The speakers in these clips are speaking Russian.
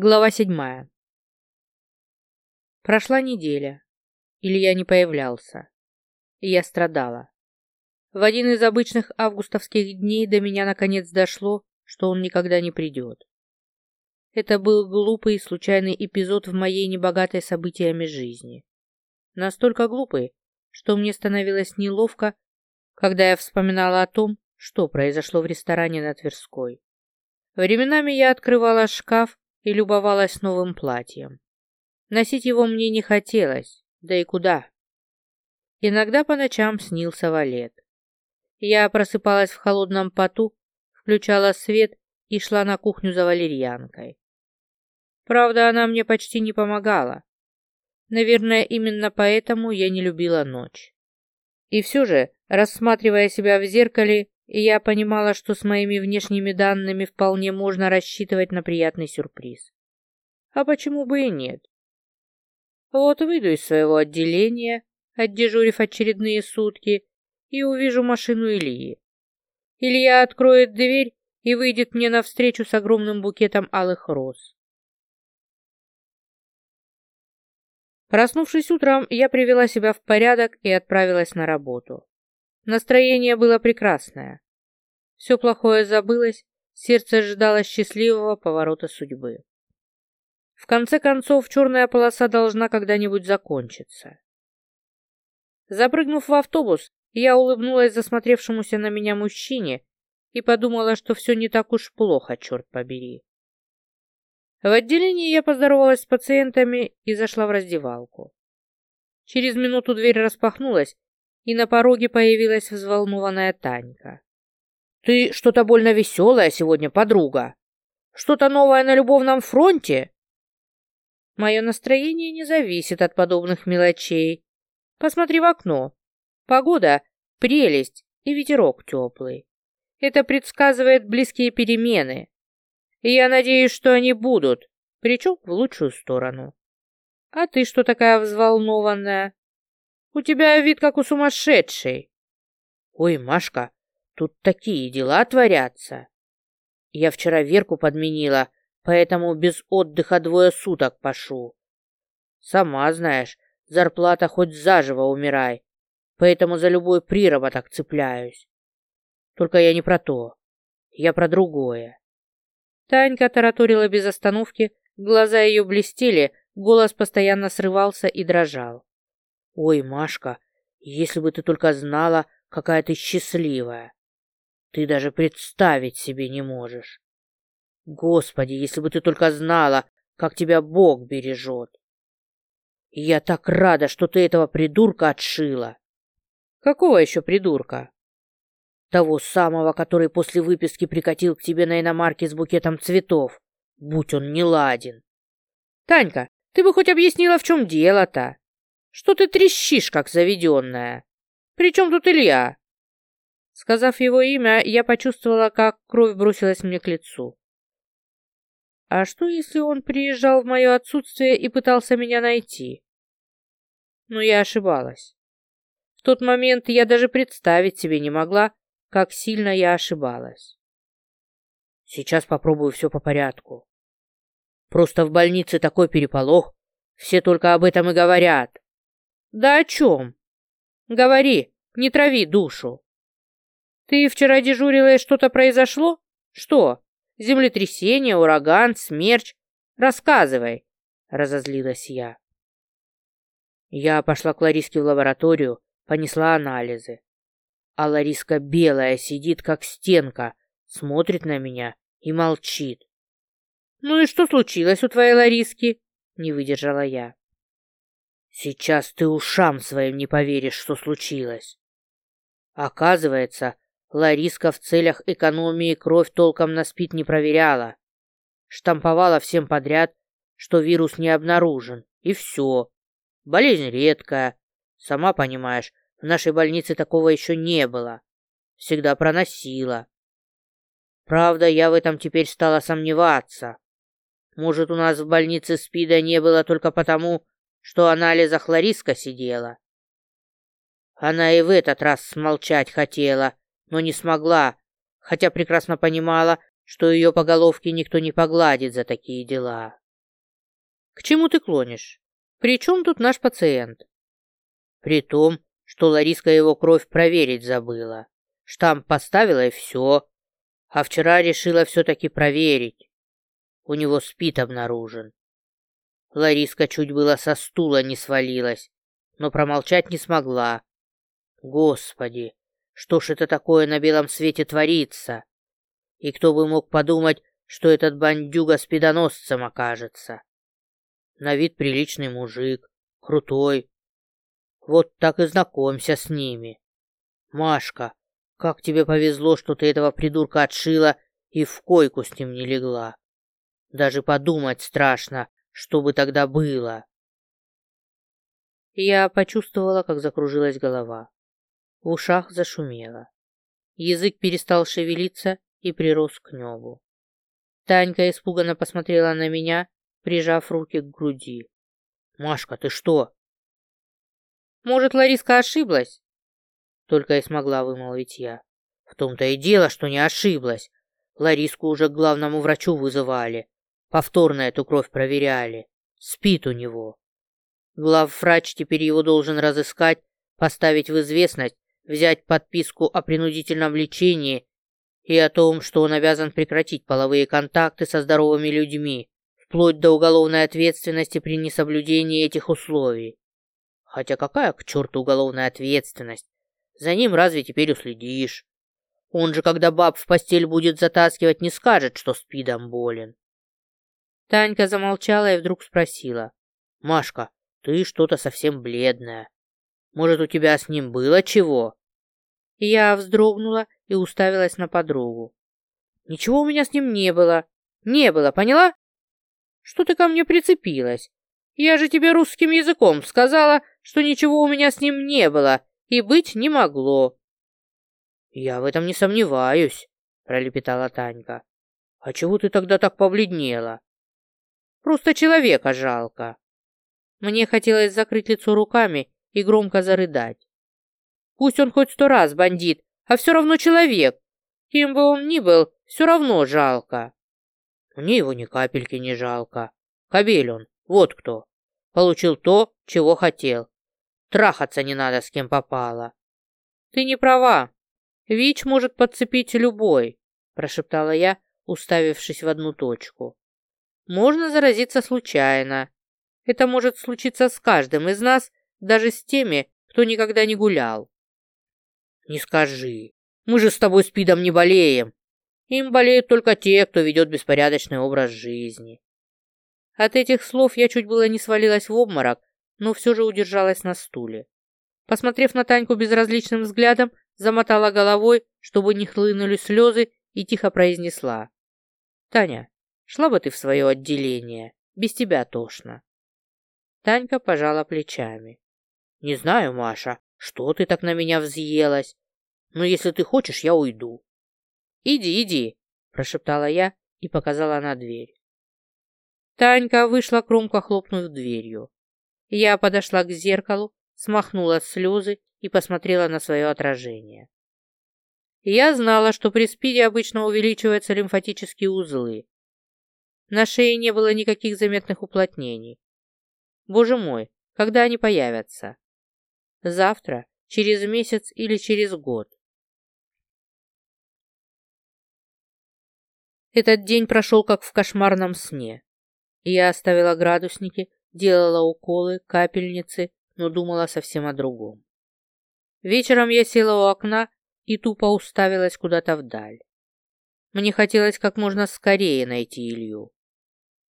Глава седьмая. Прошла неделя. Илья не появлялся. И я страдала. В один из обычных августовских дней до меня наконец дошло, что он никогда не придет. Это был глупый и случайный эпизод в моей небогатой событиями жизни. Настолько глупый, что мне становилось неловко, когда я вспоминала о том, что произошло в ресторане на Тверской. Временами я открывала шкаф и любовалась новым платьем. Носить его мне не хотелось, да и куда. Иногда по ночам снился валет. Я просыпалась в холодном поту, включала свет и шла на кухню за валерьянкой. Правда, она мне почти не помогала. Наверное, именно поэтому я не любила ночь. И все же, рассматривая себя в зеркале, и я понимала, что с моими внешними данными вполне можно рассчитывать на приятный сюрприз. А почему бы и нет? Вот выйду из своего отделения, отдежурив очередные сутки, и увижу машину Ильи. Илья откроет дверь и выйдет мне навстречу с огромным букетом алых роз. Проснувшись утром, я привела себя в порядок и отправилась на работу. Настроение было прекрасное. Все плохое забылось, сердце ждало счастливого поворота судьбы. В конце концов, черная полоса должна когда-нибудь закончиться. Запрыгнув в автобус, я улыбнулась засмотревшемуся на меня мужчине и подумала, что все не так уж плохо, черт побери. В отделении я поздоровалась с пациентами и зашла в раздевалку. Через минуту дверь распахнулась, и на пороге появилась взволнованная Танька. «Ты что-то больно веселая сегодня, подруга. Что-то новое на любовном фронте?» «Мое настроение не зависит от подобных мелочей. Посмотри в окно. Погода — прелесть и ветерок теплый. Это предсказывает близкие перемены. И я надеюсь, что они будут, причем в лучшую сторону. А ты что такая взволнованная? У тебя вид как у сумасшедшей. Ой, Машка, тут такие дела творятся. Я вчера Верку подменила, поэтому без отдыха двое суток пошу. Сама знаешь, зарплата хоть заживо умирай, поэтому за любой приработок цепляюсь. Только я не про то, я про другое. Танька тараторила без остановки, глаза ее блестели, голос постоянно срывался и дрожал. Ой, Машка, если бы ты только знала, какая ты счастливая. Ты даже представить себе не можешь. Господи, если бы ты только знала, как тебя Бог бережет. я так рада, что ты этого придурка отшила. Какого еще придурка? Того самого, который после выписки прикатил к тебе на иномарке с букетом цветов. Будь он не ладен. Танька, ты бы хоть объяснила, в чем дело-то? Что ты трещишь, как заведенная? Причем тут Илья?» Сказав его имя, я почувствовала, как кровь бросилась мне к лицу. А что, если он приезжал в мое отсутствие и пытался меня найти? Но я ошибалась. В тот момент я даже представить себе не могла, как сильно я ошибалась. Сейчас попробую все по порядку. Просто в больнице такой переполох, все только об этом и говорят. Да о чем? Говори, не трави душу. Ты вчера дежурила и что-то произошло? Что? Землетрясение, ураган, смерч? Рассказывай, разозлилась я. Я пошла к Лариске в лабораторию, понесла анализы. А Лариска белая сидит, как стенка, смотрит на меня и молчит. «Ну и что случилось у твоей Лариски?» — не выдержала я. Сейчас ты ушам своим не поверишь, что случилось. Оказывается, Лариска в целях экономии кровь толком на спид не проверяла. Штамповала всем подряд, что вирус не обнаружен, и все. Болезнь редкая. Сама понимаешь, в нашей больнице такого еще не было. Всегда проносила. Правда, я в этом теперь стала сомневаться. Может, у нас в больнице СПИДа не было только потому, что анализах Лариска сидела. Она и в этот раз смолчать хотела, но не смогла, хотя прекрасно понимала, что ее по головке никто не погладит за такие дела. К чему ты клонишь? При чем тут наш пациент? При том, что Лариска его кровь проверить забыла. Штамп поставила и все. А вчера решила все-таки проверить. У него спит обнаружен. Лариска чуть было со стула не свалилась, но промолчать не смогла. Господи, что ж это такое на белом свете творится? И кто бы мог подумать, что этот бандюга спидоносцем окажется? На вид приличный мужик, крутой. Вот так и знакомься с ними. Машка, как тебе повезло, что ты этого придурка отшила и в койку с ним не легла. Даже подумать страшно, что бы тогда было. Я почувствовала, как закружилась голова. В ушах зашумело. Язык перестал шевелиться и прирос к небу. Танька испуганно посмотрела на меня, прижав руки к груди. «Машка, ты что?» «Может, Лариска ошиблась?» Только и смогла вымолвить я. В том-то и дело, что не ошиблась. Лариску уже к главному врачу вызывали. Повторно эту кровь проверяли. Спит у него. Главврач теперь его должен разыскать, поставить в известность, взять подписку о принудительном лечении и о том, что он обязан прекратить половые контакты со здоровыми людьми, вплоть до уголовной ответственности при несоблюдении этих условий. Хотя какая к черту уголовная ответственность? За ним разве теперь уследишь? Он же, когда баб в постель будет затаскивать, не скажет, что спидом болен. Танька замолчала и вдруг спросила. «Машка, ты что-то совсем бледная. Может, у тебя с ним было чего?» Я вздрогнула и уставилась на подругу. «Ничего у меня с ним не было. Не было, поняла? Что ты ко мне прицепилась? Я же тебе русским языком сказала, что ничего у меня с ним не было и быть не могло». «Я в этом не сомневаюсь», — пролепетала Танька. «А чего ты тогда так побледнела?» «Просто человека жалко». Мне хотелось закрыть лицо руками и громко зарыдать. Пусть он хоть сто раз бандит, а все равно человек. Кем бы он ни был, все равно жалко. Мне его ни капельки не жалко. Кобель он, вот кто. Получил то, чего хотел. Трахаться не надо с кем попало. Ты не права. ВИЧ может подцепить любой, прошептала я, уставившись в одну точку. Можно заразиться случайно. Это может случиться с каждым из нас, даже с теми, кто никогда не гулял. Не скажи. Мы же с тобой спидом не болеем. Им болеют только те, кто ведет беспорядочный образ жизни. От этих слов я чуть было не свалилась в обморок, но все же удержалась на стуле. Посмотрев на Таньку безразличным взглядом, замотала головой, чтобы не хлынули слезы, и тихо произнесла. «Таня, шла бы ты в свое отделение. Без тебя тошно». Танька пожала плечами. «Не знаю, Маша, что ты так на меня взъелась? Но если ты хочешь, я уйду. Иди, иди, прошептала я и показала на дверь. Танька вышла громко хлопнув дверью. Я подошла к зеркалу, смахнула слезы и посмотрела на свое отражение. Я знала, что при спиде обычно увеличиваются лимфатические узлы. На шее не было никаких заметных уплотнений. Боже мой, когда они появятся? Завтра, через месяц или через год. Этот день прошел как в кошмарном сне. Я оставила градусники, делала уколы, капельницы, но думала совсем о другом. Вечером я села у окна и тупо уставилась куда-то вдаль. Мне хотелось как можно скорее найти Илью.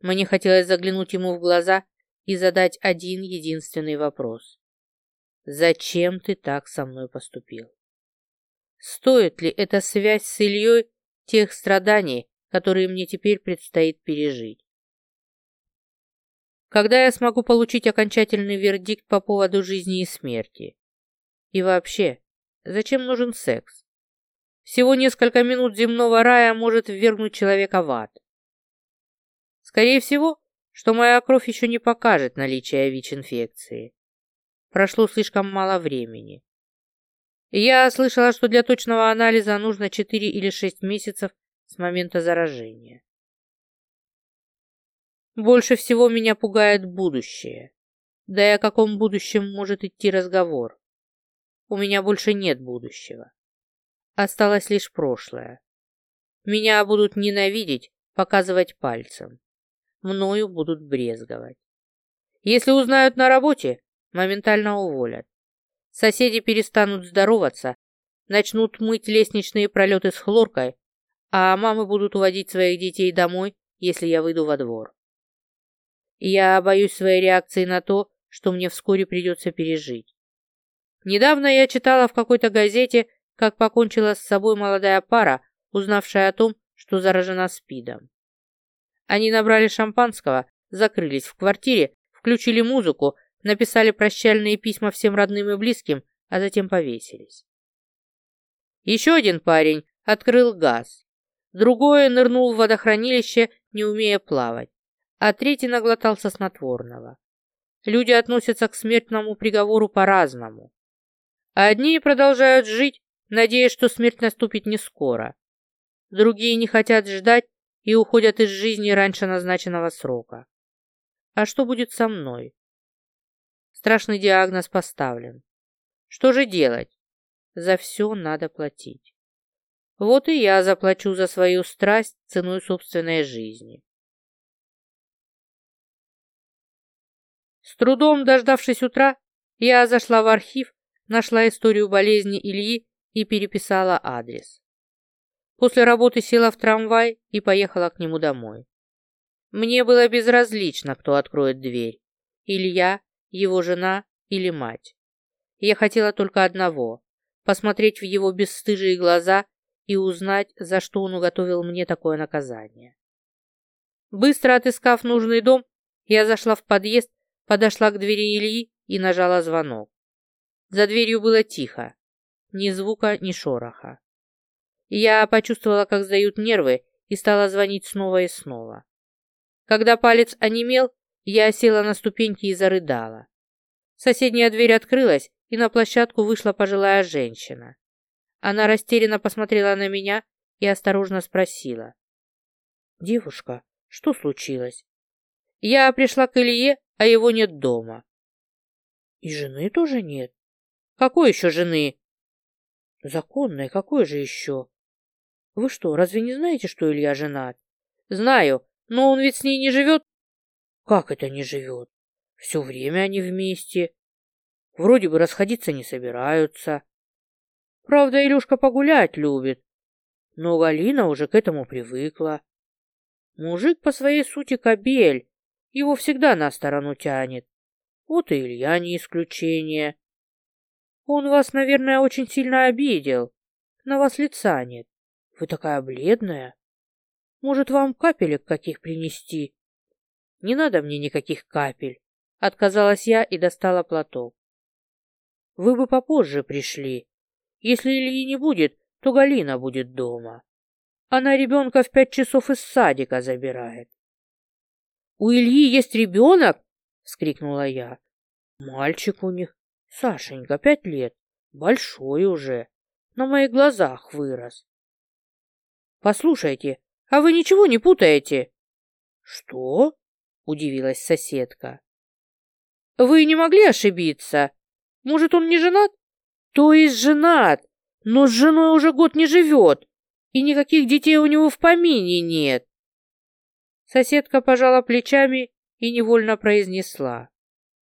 Мне хотелось заглянуть ему в глаза и задать один единственный вопрос. Зачем ты так со мной поступил? Стоит ли эта связь с Ильей тех страданий, которые мне теперь предстоит пережить? Когда я смогу получить окончательный вердикт по поводу жизни и смерти? И вообще, зачем нужен секс? Всего несколько минут земного рая может ввергнуть человека в ад. Скорее всего, что моя кровь еще не покажет наличие ВИЧ-инфекции. Прошло слишком мало времени. Я слышала, что для точного анализа нужно 4 или 6 месяцев с момента заражения. Больше всего меня пугает будущее. Да и о каком будущем может идти разговор? У меня больше нет будущего. Осталось лишь прошлое. Меня будут ненавидеть, показывать пальцем. Мною будут брезговать. Если узнают на работе, моментально уволят. Соседи перестанут здороваться, начнут мыть лестничные пролеты с хлоркой, а мамы будут уводить своих детей домой, если я выйду во двор. Я боюсь своей реакции на то, что мне вскоре придется пережить. Недавно я читала в какой-то газете, как покончила с собой молодая пара, узнавшая о том, что заражена СПИДом. Они набрали шампанского, закрылись в квартире, включили музыку, написали прощальные письма всем родным и близким, а затем повесились. Еще один парень открыл газ. Другой нырнул в водохранилище, не умея плавать, а третий наглотался снотворного. Люди относятся к смертному приговору по-разному. Одни продолжают жить, надеясь, что смерть наступит не скоро. Другие не хотят ждать и уходят из жизни раньше назначенного срока. А что будет со мной? Страшный диагноз поставлен. Что же делать? За все надо платить. Вот и я заплачу за свою страсть ценой собственной жизни. С трудом дождавшись утра, я зашла в архив, нашла историю болезни Ильи и переписала адрес. После работы села в трамвай и поехала к нему домой. Мне было безразлично, кто откроет дверь. Илья, его жена или мать. Я хотела только одного — посмотреть в его бесстыжие глаза и узнать, за что он уготовил мне такое наказание. Быстро отыскав нужный дом, я зашла в подъезд, подошла к двери Ильи и нажала звонок. За дверью было тихо, ни звука, ни шороха. Я почувствовала, как сдают нервы, и стала звонить снова и снова. Когда палец онемел, я села на ступеньки и зарыдала. Соседняя дверь открылась, и на площадку вышла пожилая женщина. Она растерянно посмотрела на меня и осторожно спросила. «Девушка, что случилось?» «Я пришла к Илье, а его нет дома». «И жены тоже нет?» «Какой еще жены?» «Законной, какой же еще?» Вы что, разве не знаете, что Илья женат? Знаю, но он ведь с ней не живет. Как это не живет? Все время они вместе. Вроде бы расходиться не собираются. Правда, Илюшка погулять любит. Но Галина уже к этому привыкла. Мужик по своей сути кобель. Его всегда на сторону тянет. Вот и Илья не исключение. Он вас, наверное, очень сильно обидел. На вас лица нет. Вы такая бледная. Может, вам капелек каких принести? Не надо мне никаких капель. Отказалась я и достала платок. Вы бы попозже пришли. Если Ильи не будет, то Галина будет дома. Она ребенка в пять часов из садика забирает. «У Ильи есть ребенок?» — вскрикнула я. «Мальчик у них. Сашенька, пять лет. Большой уже. На моих глазах вырос. Послушайте, а вы ничего не путаете? Что? Удивилась соседка. Вы не могли ошибиться? Может, он не женат? То есть женат, но с женой уже год не живет, и никаких детей у него в помине нет. Соседка пожала плечами и невольно произнесла.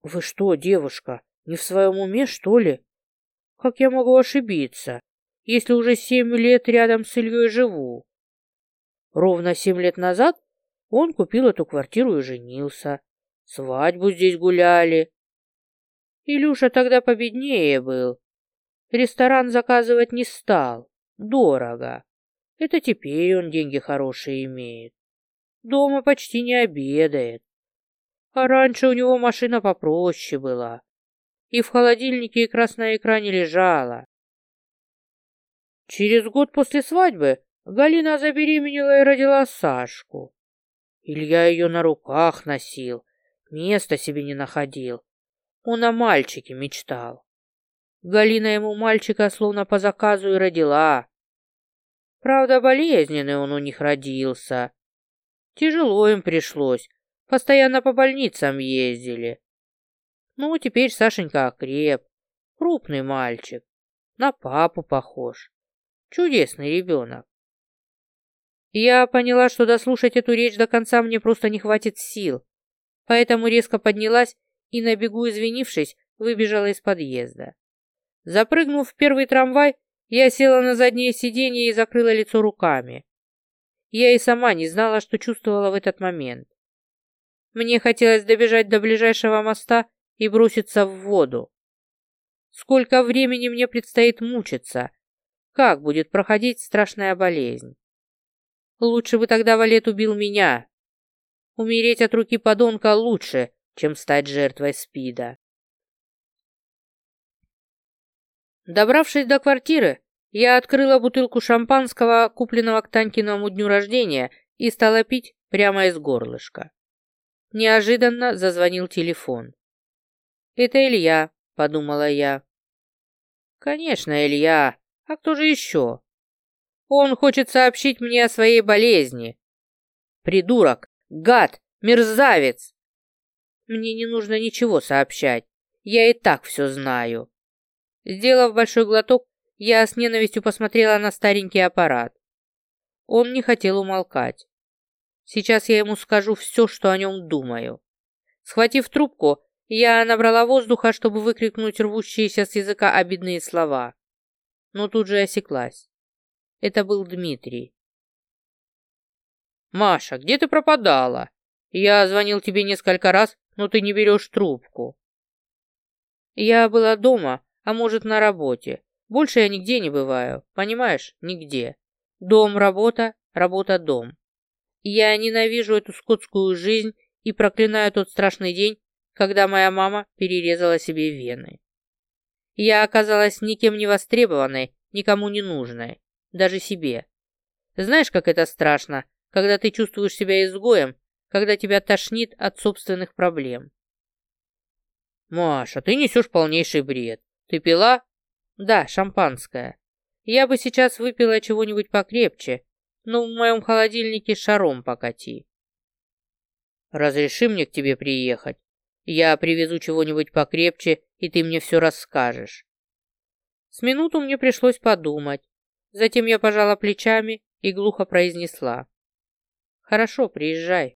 «Вы что, девушка, не в своем уме, что ли? Как я могу ошибиться? Если уже семь лет рядом с Ильей живу? Ровно семь лет назад он купил эту квартиру и женился. Свадьбу здесь гуляли. Илюша тогда победнее был. Ресторан заказывать не стал. Дорого. Это теперь он деньги хорошие имеет. Дома почти не обедает. А раньше у него машина попроще была. И в холодильнике икра на экране лежала. Через год после свадьбы Галина забеременела и родила Сашку. Илья ее на руках носил, места себе не находил. Он о мальчике мечтал. Галина ему мальчика словно по заказу и родила. Правда, болезненный он у них родился. Тяжело им пришлось. Постоянно по больницам ездили. Ну, теперь Сашенька окреп. Крупный мальчик. На папу похож. Чудесный ребенок. Я поняла, что дослушать эту речь до конца мне просто не хватит сил, поэтому резко поднялась и, на бегу извинившись, выбежала из подъезда. Запрыгнув в первый трамвай, я села на заднее сиденье и закрыла лицо руками. Я и сама не знала, что чувствовала в этот момент. Мне хотелось добежать до ближайшего моста и броситься в воду. Сколько времени мне предстоит мучиться? Как будет проходить страшная болезнь? Лучше бы тогда Валет убил меня. Умереть от руки подонка лучше, чем стать жертвой СПИДа. Добравшись до квартиры, я открыла бутылку шампанского, купленного к Танькиному дню рождения, и стала пить прямо из горлышка. Неожиданно зазвонил телефон. «Это Илья», — подумала я. «Конечно, Илья. А кто же еще?» Он хочет сообщить мне о своей болезни. Придурок, гад, мерзавец. Мне не нужно ничего сообщать. Я и так все знаю. Сделав большой глоток, я с ненавистью посмотрела на старенький аппарат. Он не хотел умолкать. Сейчас я ему скажу все, что о нем думаю. Схватив трубку, я набрала воздуха, чтобы выкрикнуть рвущиеся с языка обидные слова. Но тут же осеклась. Это был Дмитрий. «Маша, где ты пропадала? Я звонил тебе несколько раз, но ты не берешь трубку». «Я была дома, а может, на работе. Больше я нигде не бываю, понимаешь? Нигде. Дом, работа, работа, дом. Я ненавижу эту скотскую жизнь и проклинаю тот страшный день, когда моя мама перерезала себе вены. Я оказалась никем не востребованной, никому не нужной даже себе. Знаешь, как это страшно, когда ты чувствуешь себя изгоем, когда тебя тошнит от собственных проблем. Маша, ты несешь полнейший бред. Ты пила? Да, шампанское. Я бы сейчас выпила чего-нибудь покрепче, но в моем холодильнике шаром покати. Разреши мне к тебе приехать. Я привезу чего-нибудь покрепче, и ты мне все расскажешь. С минуту мне пришлось подумать, Затем я пожала плечами и глухо произнесла. «Хорошо, приезжай».